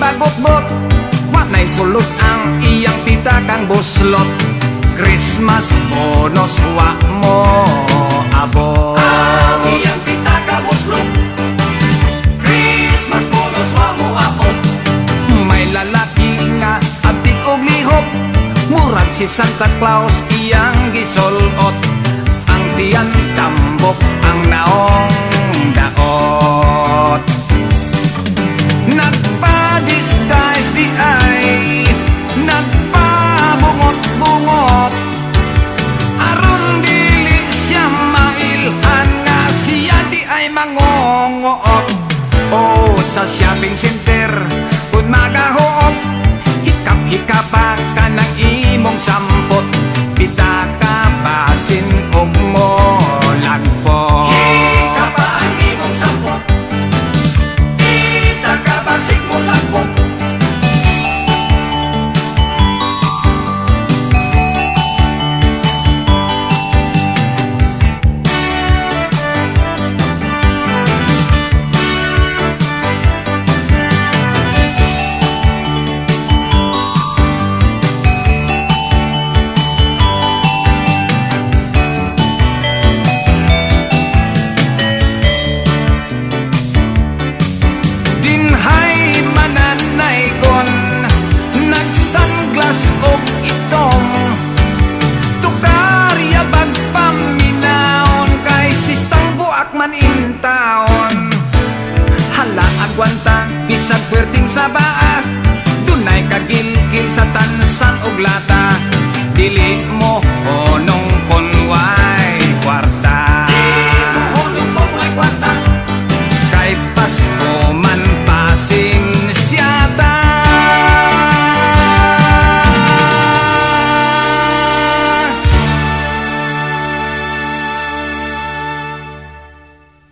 bagok-bot Wa na'y sulot ang iyang tita kang buslot. Christmas bonus wa mo abot Ang iyang tita ka buslot. Christmas bonus wa mo abot May lalaki nga abdik og lihok. Murag si Santa Claus iyang gisulot mangongoot O sa shopping center kung magahoot Hikap-hikapa ka ng imong manintaon hala aguanta bisan perting sabaan